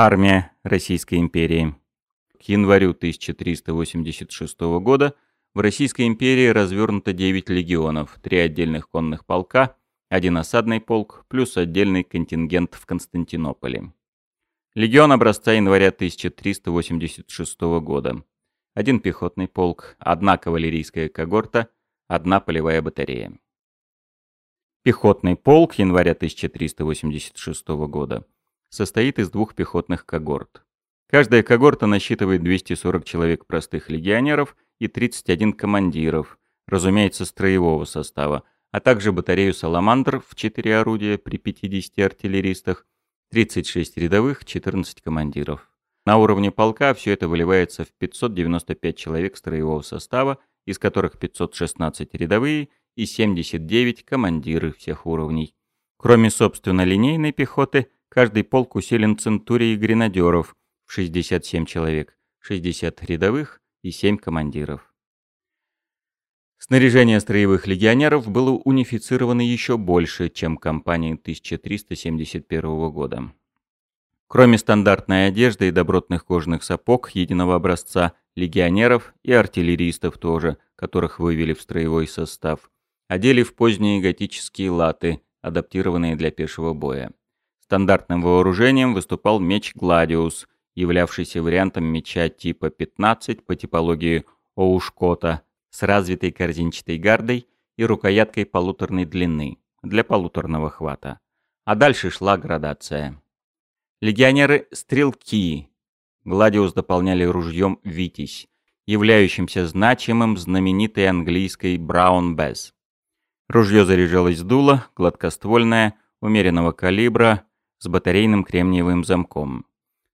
Армия Российской империи. К январю 1386 года в Российской империи развернуто 9 легионов, 3 отдельных конных полка, один осадный полк, плюс отдельный контингент в Константинополе. Легион образца января 1386 года. Один пехотный полк, одна кавалерийская когорта, одна полевая батарея. Пехотный полк января 1386 года состоит из двух пехотных когорт. Каждая когорта насчитывает 240 человек простых легионеров и 31 командиров, разумеется, строевого состава, а также батарею «Саламандр» в 4 орудия при 50 артиллеристах, 36 рядовых, 14 командиров. На уровне полка все это выливается в 595 человек строевого состава, из которых 516 рядовые и 79 командиры всех уровней. Кроме, собственно, линейной пехоты, каждый полк усилен центурией гренадеров в 67 человек, 60 рядовых и 7 командиров. Снаряжение строевых легионеров было унифицировано еще больше, чем кампании 1371 года. Кроме стандартной одежды и добротных кожаных сапог единого образца, легионеров и артиллеристов тоже, которых вывели в строевой состав, одели в поздние готические латы, адаптированные для пешего боя. Стандартным вооружением выступал меч «Гладиус», являвшийся вариантом меча типа 15 по типологии Оушкота с развитой корзинчатой гардой и рукояткой полуторной длины для полуторного хвата. А дальше шла градация. Легионеры-стрелки. Гладиус дополняли ружьем «Витязь», являющимся значимым знаменитой английской «Браун Бесс». Ружье заряжалось дуло, гладкоствольное, умеренного калибра, с батарейным кремниевым замком.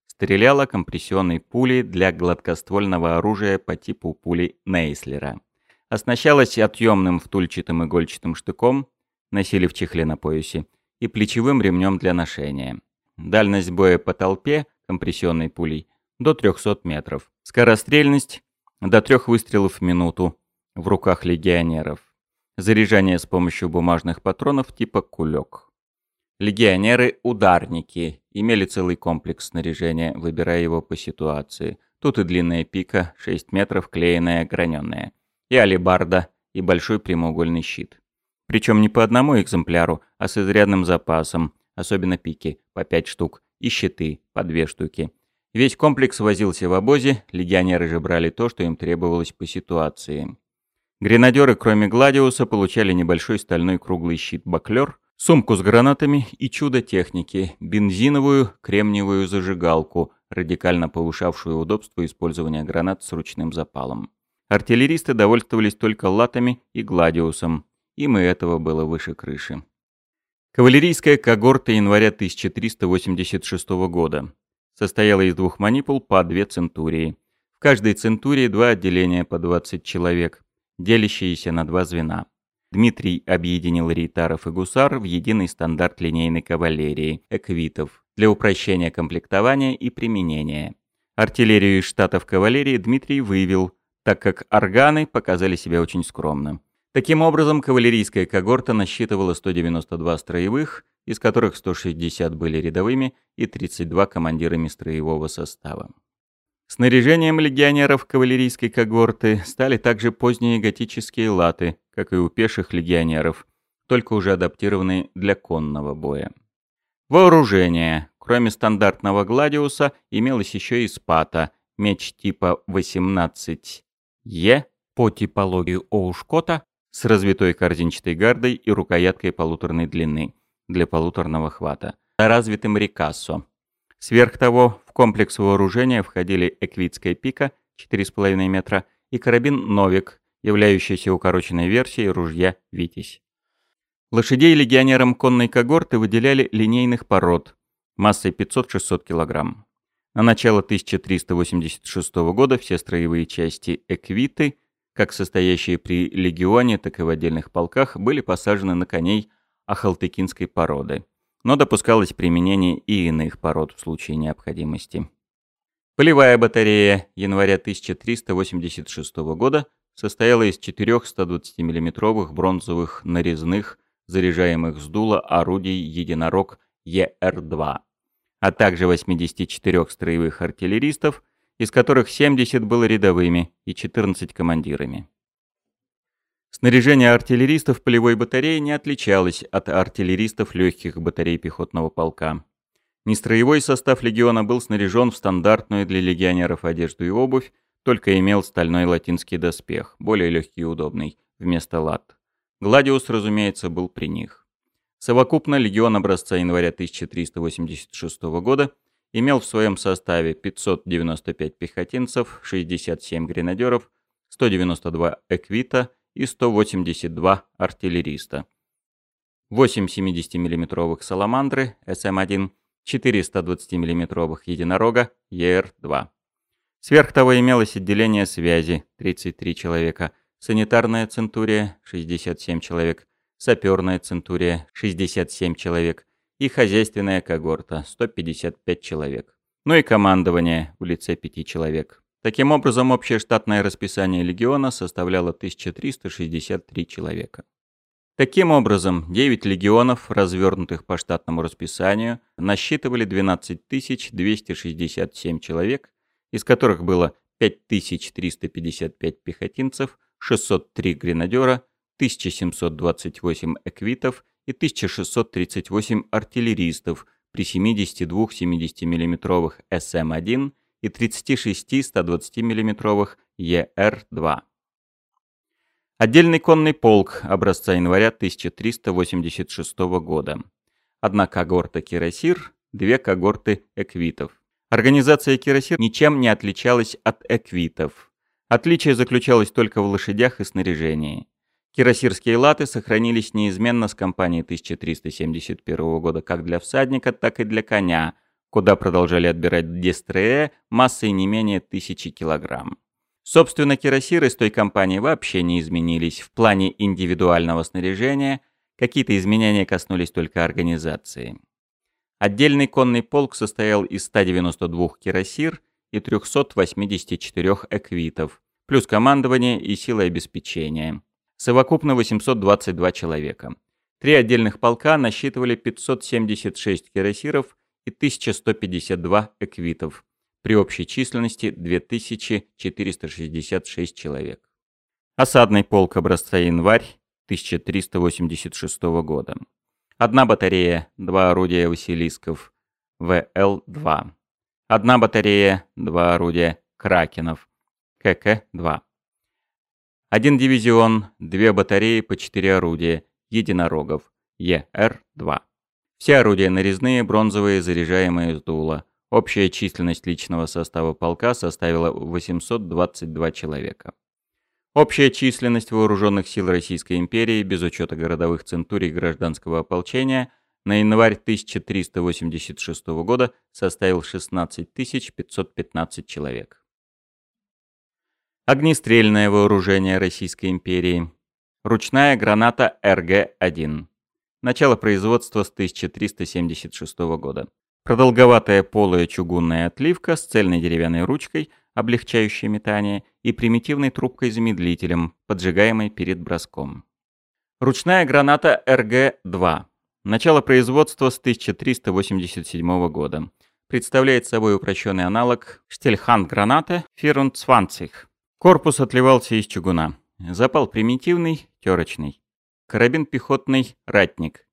Стреляла компрессионной пулей для гладкоствольного оружия по типу пули Нейслера. Оснащалась отъемным втульчатым игольчатым штыком, носили в чехле на поясе, и плечевым ремнем для ношения. Дальность боя по толпе компрессионной пулей до 300 метров. Скорострельность до трех выстрелов в минуту в руках легионеров. Заряжание с помощью бумажных патронов типа кулек. Легионеры-ударники имели целый комплекс снаряжения, выбирая его по ситуации. Тут и длинная пика, 6 метров, клееная, граненая. И алебарда, и большой прямоугольный щит. Причем не по одному экземпляру, а с изрядным запасом, особенно пики, по 5 штук, и щиты, по 2 штуки. Весь комплекс возился в обозе, легионеры же брали то, что им требовалось по ситуации. Гренадеры, кроме Гладиуса, получали небольшой стальной круглый щит-баклер, сумку с гранатами и чудо техники, бензиновую кремниевую зажигалку, радикально повышавшую удобство использования гранат с ручным запалом. Артиллеристы довольствовались только латами и гладиусом. Им и этого было выше крыши. Кавалерийская когорта января 1386 года состояла из двух манипул по две центурии. В каждой центурии два отделения по 20 человек делящиеся на два звена. Дмитрий объединил рейтаров и гусар в единый стандарт линейной кавалерии, эквитов, для упрощения комплектования и применения. Артиллерию из штатов кавалерии Дмитрий вывел, так как органы показали себя очень скромно. Таким образом, кавалерийская когорта насчитывала 192 строевых, из которых 160 были рядовыми и 32 командирами строевого состава. Снаряжением легионеров кавалерийской когорты стали также поздние готические латы, как и у пеших легионеров, только уже адаптированные для конного боя. Вооружение. Кроме стандартного гладиуса, имелось еще и спата, меч типа 18Е по типологии Оушкота с развитой корзинчатой гардой и рукояткой полуторной длины для полуторного хвата, развитым рикассо Сверх того, в комплекс вооружения входили эквитская пика 4,5 метра и карабин «Новик», являющийся укороченной версией ружья «Витязь». Лошадей легионерам конной когорты выделяли линейных пород массой 500-600 кг. На начало 1386 года все строевые части «Эквиты», как состоящие при легионе, так и в отдельных полках, были посажены на коней ахалтыкинской породы но допускалось применение и иных пород в случае необходимости. Полевая батарея января 1386 года состояла из четырех 120 миллиметровых бронзовых нарезных, заряжаемых с дула орудий «Единорог» ЕР-2. а также 84 строевых артиллеристов, из которых 70 было рядовыми и 14 командирами. Снаряжение артиллеристов полевой батареи не отличалось от артиллеристов легких батарей пехотного полка. Нестроевой состав легиона был снаряжен в стандартную для легионеров одежду и обувь, только имел стальной латинский доспех, более легкий и удобный, вместо лат. Гладиус, разумеется, был при них. Совокупно легион образца января 1386 года имел в своем составе 595 пехотинцев, 67 гренадеров, 192 эквита и 182 артиллериста. 8 70 миллиметровых «Саламандры» СМ-1, 4 120 миллиметровых «Единорога» ЕР-2. Сверх того имелось отделение связи 33 человека, санитарная центурия 67 человек, саперная центурия 67 человек и хозяйственная когорта 155 человек. Ну и командование в лице 5 человек. Таким образом, общее штатное расписание легиона составляло 1363 человека. Таким образом, 9 легионов, развернутых по штатному расписанию, насчитывали 12 267 человек, из которых было 5355 пехотинцев, 603 гренадера, 1728 эквитов и 1638 артиллеристов при 72 70 миллиметровых СМ-1 и 36 120 миллиметровых ЕР-2. Отдельный конный полк образца января 1386 года. Одна когорта кирасир, две когорты эквитов. Организация кирасир ничем не отличалась от эквитов. Отличие заключалось только в лошадях и снаряжении. Кирасирские латы сохранились неизменно с кампании 1371 года как для всадника, так и для коня – куда продолжали отбирать дестрее массой не менее тысячи килограмм. Собственно, кирасиры с той компании вообще не изменились в плане индивидуального снаряжения, какие-то изменения коснулись только организации. Отдельный конный полк состоял из 192 кирасир и 384 эквитов, плюс командование и силы обеспечения. Совокупно 822 человека. Три отдельных полка насчитывали 576 кирасиров и 1152 эквитов при общей численности 2466 человек. Осадный полк образца январь 1386 года. Одна батарея, два орудия Василисков, ВЛ-2. Одна батарея, два орудия Кракенов, КК-2. Один дивизион, две батареи по четыре орудия, Единорогов, ЕР-2. Все орудия нарезные, бронзовые, заряжаемые с дула. Общая численность личного состава полка составила 822 человека. Общая численность вооруженных сил Российской империи, без учета городовых центурий гражданского ополчения, на январь 1386 года составил 16 515 человек. Огнестрельное вооружение Российской империи. Ручная граната РГ-1. Начало производства с 1376 года. Продолговатая полая чугунная отливка с цельной деревянной ручкой, облегчающей метание, и примитивной трубкой-замедлителем, поджигаемой перед броском. Ручная граната РГ-2. Начало производства с 1387 года. Представляет собой упрощенный аналог штельханд-граната Фирунцванцих. Корпус отливался из чугуна. Запал примитивный, терочный. Карабин пехотный «Ратник».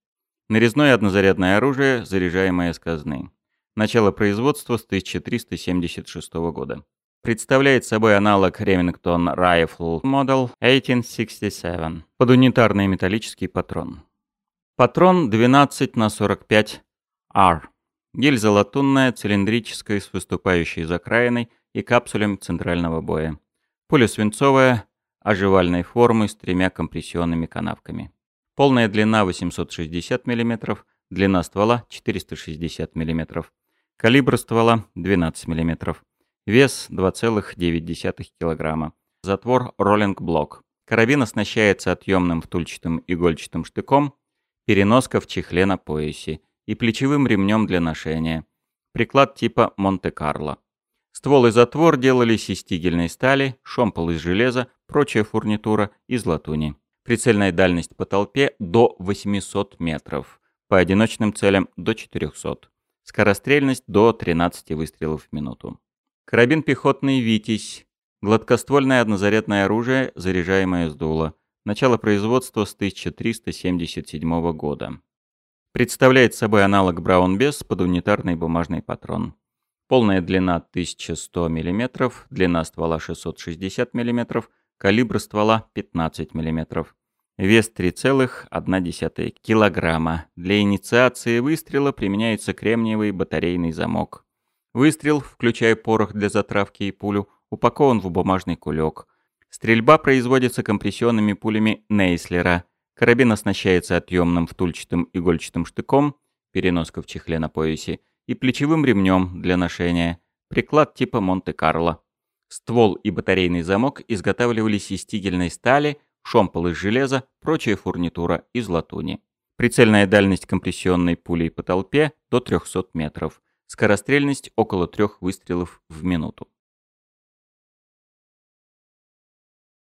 Нарезное однозарядное оружие, заряжаемое с казны. Начало производства с 1376 года. Представляет собой аналог Remington Rifle Model 1867 под унитарный металлический патрон. Патрон 12 на 45 R. Гильза латунная, цилиндрическая, с выступающей закраиной и капсулем центрального боя. Пуля свинцовая, оживальной формы с тремя компрессионными канавками. Полная длина 860 мм, длина ствола 460 мм, калибр ствола 12 мм, вес 2,9 кг, затвор роллинг-блок. Карабин оснащается отъемным втульчатым игольчатым штыком, переноска в чехле на поясе и плечевым ремнем для ношения. Приклад типа Монте-Карло. Ствол и затвор делались из тигельной стали, шомпол из железа, прочая фурнитура из латуни. Прицельная дальность по толпе до 800 метров, по одиночным целям до 400. Скорострельность до 13 выстрелов в минуту. Карабин пехотный «Витязь». Гладкоствольное однозарядное оружие, заряжаемое с дула. Начало производства с 1377 года. Представляет собой аналог Браун-Бесс под унитарный бумажный патрон. Полная длина 1100 мм, длина ствола 660 мм, калибр ствола 15 мм. Вес 3,1 килограмма. Для инициации выстрела применяется кремниевый батарейный замок. Выстрел, включая порох для затравки и пулю, упакован в бумажный кулек. Стрельба производится компрессионными пулями Нейслера. Карабин оснащается отъемным втульчатым игольчатым штыком, переноска в чехле на поясе, и плечевым ремнем для ношения, приклад типа Монте-Карло. Ствол и батарейный замок изготавливались из тигельной стали, шомпол из железа, прочая фурнитура из латуни. Прицельная дальность компрессионной пулей по толпе до 300 метров. Скорострельность около трех выстрелов в минуту.